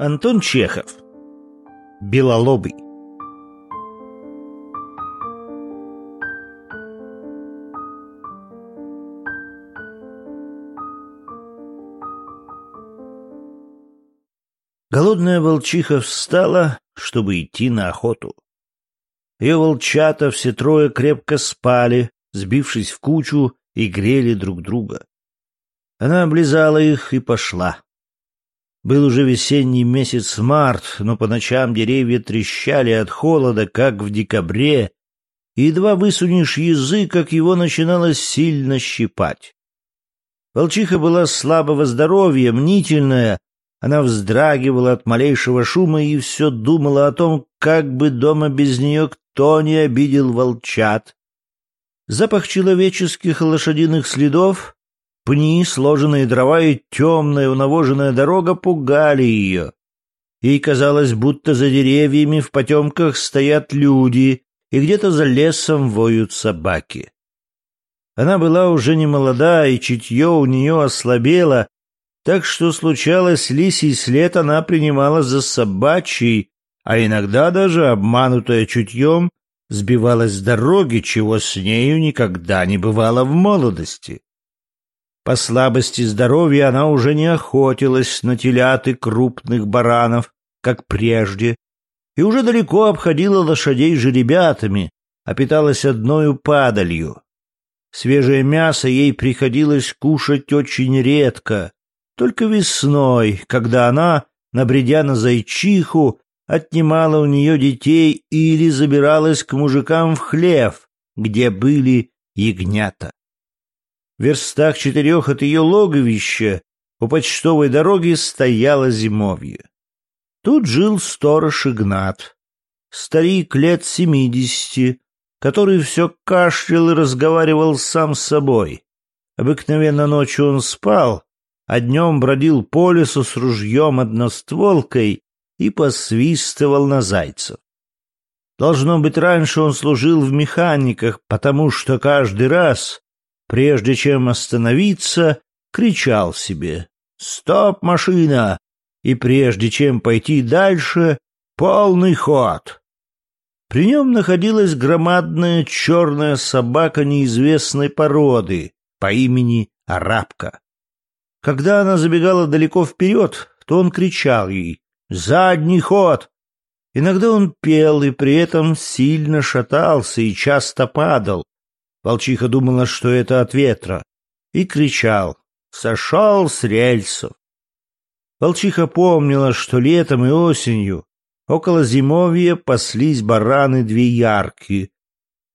Антон Чехов. Белолобый. Голодная волчиха встала, чтобы идти на охоту. Ее волчата все трое крепко спали, сбившись в кучу и грели друг друга. Она облизала их и пошла. Был уже весенний месяц март, но по ночам деревья трещали от холода, как в декабре, и едва высунешь язык, как его начинало сильно щипать. Волчиха была слабого здоровья, мнительная, она вздрагивала от малейшего шума и все думала о том, как бы дома без нее кто не обидел волчат. Запах человеческих лошадиных следов Пни, сложенные дрова и темная унавоженная дорога пугали ее. Ей казалось, будто за деревьями в потемках стоят люди, и где-то за лесом воют собаки. Она была уже не молода, и чутье у нее ослабело, так что случалось лисий след она принимала за собачий, а иногда даже, обманутая чутьем, сбивалась с дороги, чего с нею никогда не бывало в молодости. По слабости здоровья она уже не охотилась на телят и крупных баранов, как прежде, и уже далеко обходила лошадей жеребятами, а питалась одною падалью. Свежее мясо ей приходилось кушать очень редко, только весной, когда она, набредя на зайчиху, отнимала у нее детей или забиралась к мужикам в хлев, где были ягнята. Верстах четырех от ее логовища у почтовой дороги стояло зимовье. Тут жил сторож Игнат, старик лет семидесяти, который все кашлял и разговаривал сам с собой. Обыкновенно ночью он спал, а днем бродил по лесу с ружьем одностволкой и посвистывал на зайцев. Должно быть, раньше он служил в механиках, потому что каждый раз, прежде чем остановиться, кричал себе «Стоп, машина!» и прежде чем пойти дальше, полный ход. При нем находилась громадная черная собака неизвестной породы по имени Арабка. Когда она забегала далеко вперед, то он кричал ей «Задний ход!». Иногда он пел и при этом сильно шатался и часто падал, Волчиха думала, что это от ветра, и кричал «Сошел с рельсов!». Волчиха помнила, что летом и осенью около зимовья паслись бараны две яркие,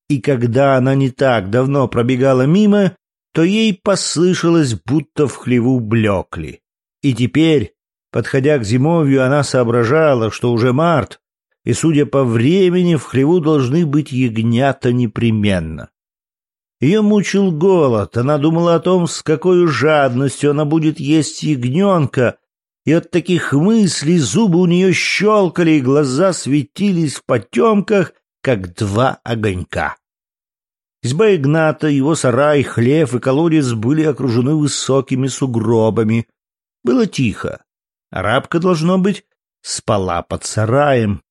и когда она не так давно пробегала мимо, то ей послышалось, будто в хлеву блекли. И теперь, подходя к зимовью, она соображала, что уже март, и, судя по времени, в хлеву должны быть ягнята непременно. Ее мучил голод, она думала о том, с какой жадностью она будет есть ягненка, и от таких мыслей зубы у нее щелкали, и глаза светились в потемках, как два огонька. Изба Игната, его сарай, хлев и колодец были окружены высокими сугробами. Было тихо. Арабка, должно быть, спала под сараем.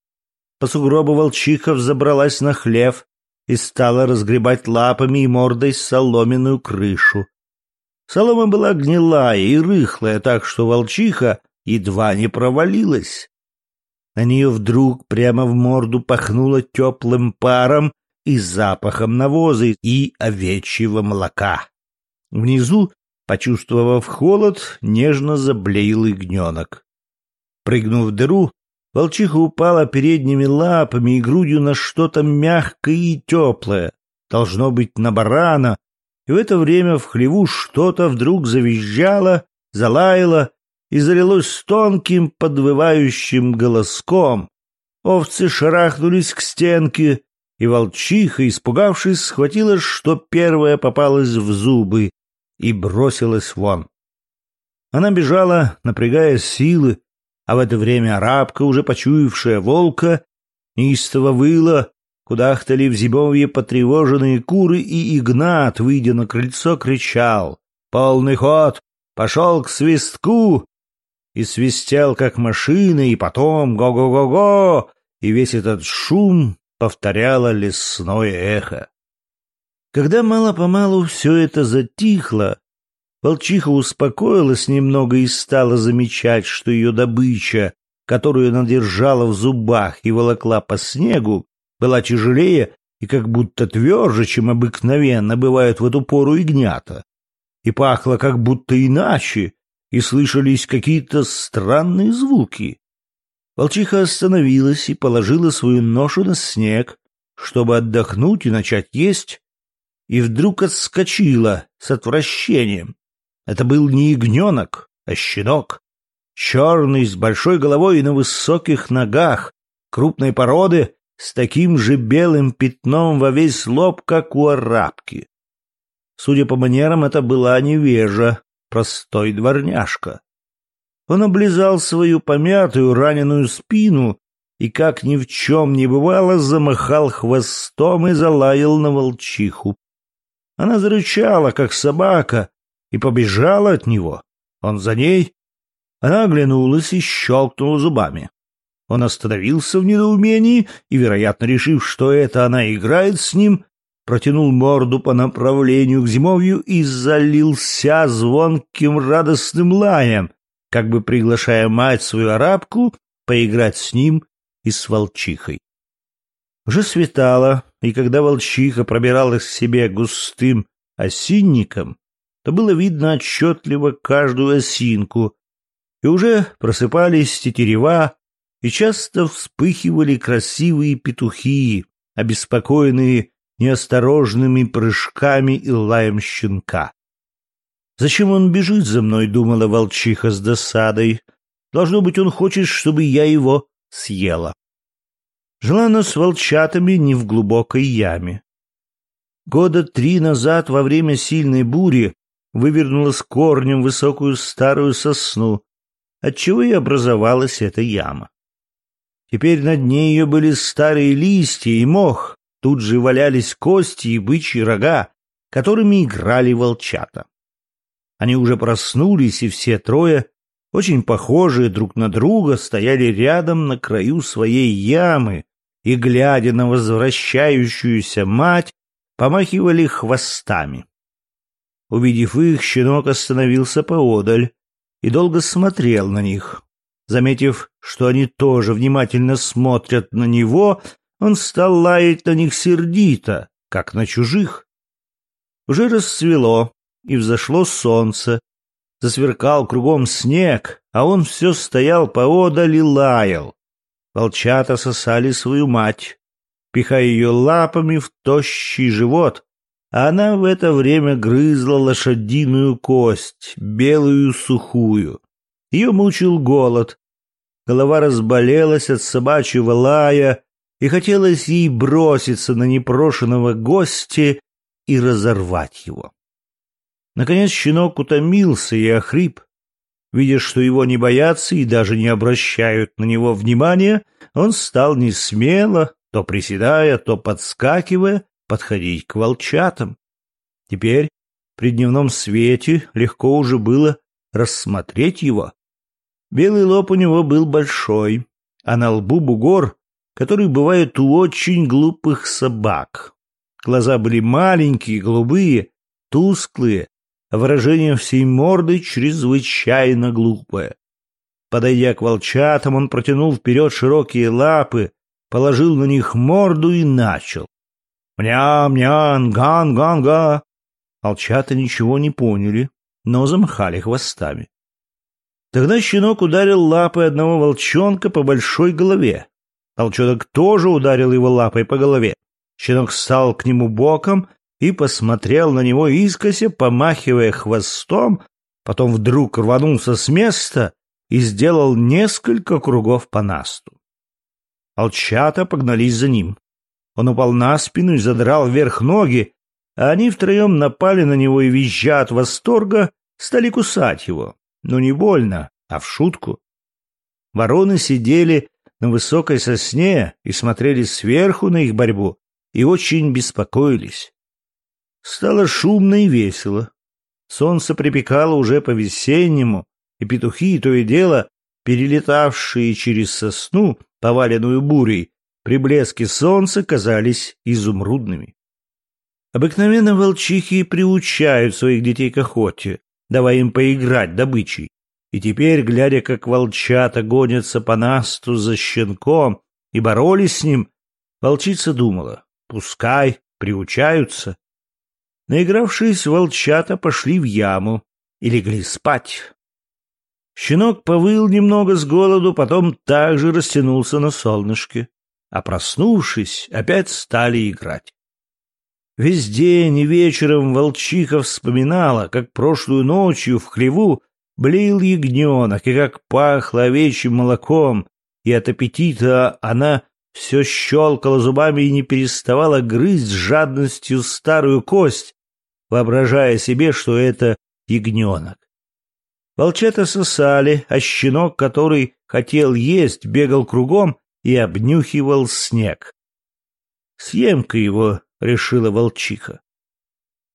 По сугробу волчиха взобралась на хлев, и стала разгребать лапами и мордой соломенную крышу. Солома была гнилая и рыхлая, так что волчиха едва не провалилась. На нее вдруг прямо в морду пахнуло теплым паром и запахом навоза и овечьего молока. Внизу, почувствовав холод, нежно заблеял ягненок. Прыгнув в дыру, Волчиха упала передними лапами и грудью на что-то мягкое и теплое, должно быть, на барана, и в это время в хлеву что-то вдруг завизжало, залаяло и залилось тонким подвывающим голоском. Овцы шарахнулись к стенке, и волчиха, испугавшись, схватила, что первая попалась в зубы, и бросилась вон. Она бежала, напрягая силы, а в это время арабка, уже почуявшая волка, неистово выла, кудахтали в зимовье потревоженные куры, и Игнат, выйдя на крыльцо, кричал «Полный ход! Пошел к свистку!» и свистел, как машина, и потом го-го-го-го, и весь этот шум повторяло лесное эхо. Когда мало-помалу все это затихло, волчиха успокоилась немного и стала замечать, что ее добыча, которую она держала в зубах и волокла по снегу, была тяжелее и как будто тверже, чем обыкновенно бывают в эту пору ягнята, и пахло как будто иначе, и слышались какие-то странные звуки. Волчиха остановилась и положила свою ношу на снег, чтобы отдохнуть и начать есть, и вдруг отскочила с отвращением. Это был не ягненок, а щенок. Черный, с большой головой и на высоких ногах, крупной породы, с таким же белым пятном во весь лоб, как у арабки. Судя по манерам, это была невежа, простой дворняжка. Он облизал свою помятую раненую спину и, как ни в чем не бывало, замахал хвостом и залаял на волчиху. Она зарычала, как собака, и побежала от него. Он за ней. Она оглянулась и щелкнула зубами. Он остановился в недоумении и, вероятно, решив, что это она играет с ним, протянул морду по направлению к зимовью и залился звонким радостным лаем, как бы приглашая мать свою арабку поиграть с ним и с волчихой. Уже светало, и когда волчиха пробиралась к себе густым осинником, то было видно отчетливо каждую осинку, и уже просыпались тетерева, и часто вспыхивали красивые петухи, обеспокоенные неосторожными прыжками и лаем щенка. «Зачем он бежит за мной?» — думала волчиха с досадой. «Должно быть, он хочет, чтобы я его съела». Жила она с волчатами не в глубокой яме. Года три назад во время сильной бури вывернула с корнем высокую старую сосну, отчего и образовалась эта яма. Теперь на дне ее были старые листья и мох, тут же валялись кости и бычьи рога, которыми играли волчата. Они уже проснулись, и все трое, очень похожие друг на друга, стояли рядом на краю своей ямы и, глядя на возвращающуюся мать, помахивали хвостами. Увидев их, щенок остановился поодаль и долго смотрел на них. Заметив, что они тоже внимательно смотрят на него, он стал лаять на них сердито, как на чужих. Уже расцвело, и взошло солнце. Засверкал кругом снег, а он все стоял поодаль и лаял. Волчата сосали свою мать, пихая ее лапами в тощий живот, она в это время грызла лошадиную кость, белую сухую. Ее мучил голод. Голова разболелась от собачьего лая, и хотелось ей броситься на непрошенного гостя и разорвать его. Наконец щенок утомился и охрип. Видя, что его не боятся и даже не обращают на него внимания, он стал не смело, то приседая, то подскакивая, подходить к волчатам. Теперь при дневном свете легко уже было рассмотреть его. Белый лоб у него был большой, а на лбу бугор, который бывает у очень глупых собак. Глаза были маленькие, голубые, тусклые, выражение всей морды чрезвычайно глупое. Подойдя к волчатам, он протянул вперед широкие лапы, положил на них морду и начал. «Мня-мнян, ган-ган-га!» Волчата ничего не поняли, но замахали хвостами. Тогда щенок ударил лапой одного волчонка по большой голове. Волчонок тоже ударил его лапой по голове. Щенок стал к нему боком и посмотрел на него искося, помахивая хвостом, потом вдруг рванулся с места и сделал несколько кругов по насту. Алчата погнались за ним. Он упал на спину и задрал вверх ноги, а они втроем напали на него и, визжа от восторга, стали кусать его. Но не больно, а в шутку. Вороны сидели на высокой сосне и смотрели сверху на их борьбу и очень беспокоились. Стало шумно и весело. Солнце припекало уже по-весеннему, и петухи, то и дело, перелетавшие через сосну, поваленную бурей, при блеске солнца казались изумрудными. Обыкновенно волчихи приучают своих детей к охоте, давая им поиграть добычей. И теперь, глядя, как волчата гонятся по насту за щенком и боролись с ним, волчица думала, пускай приучаются. Наигравшись, волчата пошли в яму и легли спать. Щенок повыл немного с голоду, потом также растянулся на солнышке, а проснувшись, опять стали играть. Весь день и вечером волчиха вспоминала, как прошлую ночью в хлеву блеял ягненок, и как пахло овечьим молоком, и от аппетита она все щелкала зубами и не переставала грызть с жадностью старую кость, воображая себе, что это ягненок. Волчата сосали, а щенок, который хотел есть, бегал кругом и обнюхивал снег. «Съем-ка его», — решила волчиха.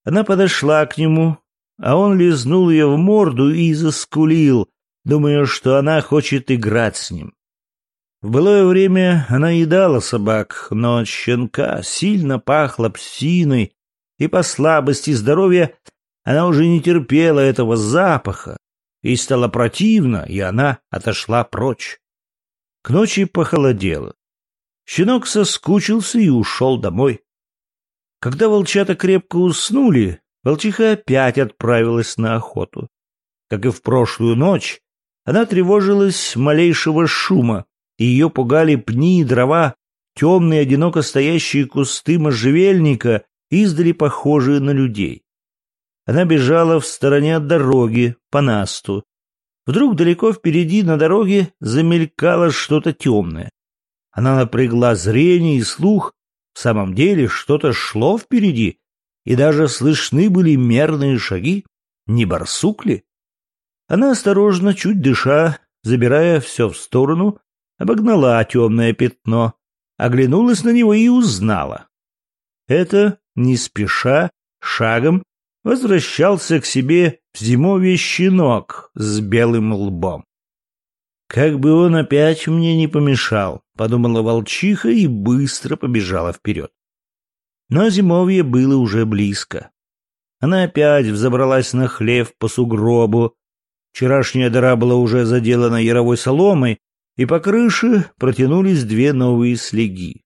Она подошла к нему, а он лизнул ее в морду и заскулил, думая, что она хочет играть с ним. В былое время она едала собак, но от щенка сильно пахло псиной, и по слабости здоровья она уже не терпела этого запаха, и стало противно, и она отошла прочь. К ночи похолодело. Щенок соскучился и ушел домой. Когда волчата крепко уснули, волчиха опять отправилась на охоту. Как и в прошлую ночь, она тревожилась малейшего шума, и ее пугали пни и дрова, темные одиноко стоящие кусты можжевельника, издали похожие на людей. Она бежала в стороне от дороги, по насту. Вдруг далеко впереди на дороге замелькало что-то темное. Она напрягла зрение и слух. В самом деле что-то шло впереди, и даже слышны были мерные шаги. Не барсук ли? Она осторожно, чуть дыша, забирая все в сторону, обогнала темное пятно, оглянулась на него и узнала. Это, не спеша, шагом, возвращался к себе в зимовье щенок с белым лбом. «Как бы он опять мне не помешал», — подумала волчиха и быстро побежала вперед. Но зимовье было уже близко. Она опять взобралась на хлев по сугробу. Вчерашняя дыра была уже заделана яровой соломой, и по крыше протянулись две новые слеги.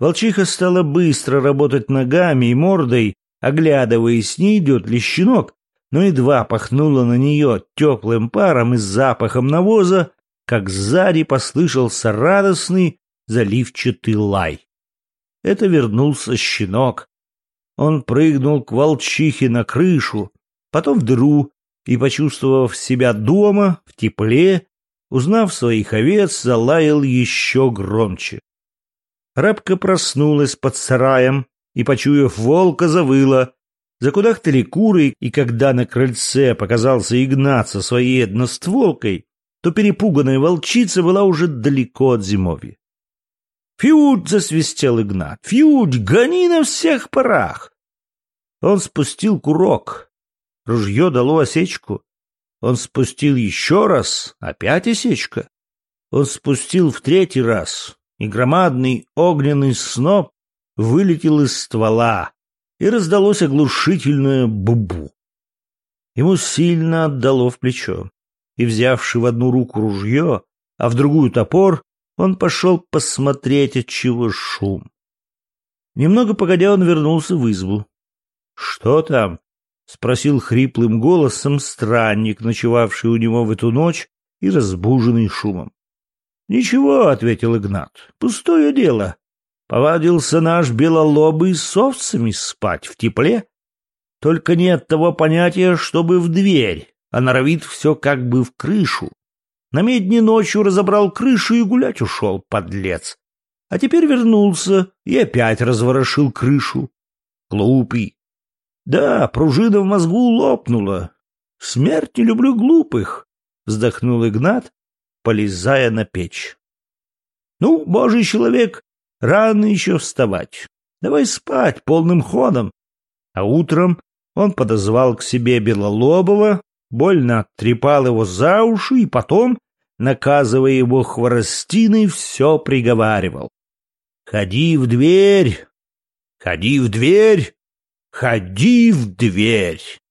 Волчиха стала быстро работать ногами и мордой, оглядываясь, не идет ли щенок, но едва пахнула на нее теплым паром и запахом навоза, как сзади послышался радостный заливчатый лай. Это вернулся щенок. Он прыгнул к волчихе на крышу, потом в дыру, и, почувствовав себя дома, в тепле, узнав своих овец, залаял еще громче. Рабка проснулась под сараем и, почуяв волка, завыла. Закудахтали куры, и когда на крыльце показался Игнат со своей одностволкой, то перепуганная волчица была уже далеко от зимовья. «Фьють!» — засвистел Игнат. «Фьють! Гони на всех парах!» Он спустил курок. Ружье дало осечку. Он спустил еще раз, опять осечка. Он спустил в третий раз, и громадный огненный сноп вылетел из ствола, и раздалось оглушительное бубу. Ему сильно отдало в плечо, и, взявши в одну руку ружье, а в другую топор, он пошел посмотреть, от чего шум. Немного погодя, он вернулся в избу. — Что там? — спросил хриплым голосом странник, ночевавший у него в эту ночь и разбуженный шумом. — Ничего, — ответил Игнат, — пустое дело. Повадился наш белолобый с овцами спать в тепле. Только нет того понятия, чтобы в дверь, а норовит все как бы в крышу. На медне ночью разобрал крышу и гулять ушел, подлец. А теперь вернулся и опять разворошил крышу. Глупый. Да, пружина в мозгу лопнула. Смерть не люблю глупых, вздохнул Игнат, полезая на печь. Ну, божий человек, рано еще вставать. Давай спать полным ходом. А утром он подозвал к себе Белолобова, больно оттрепал его за уши и потом, наказывая его хворостиной, все приговаривал. «Ходи в дверь! Ходи в дверь! Ходи в дверь!»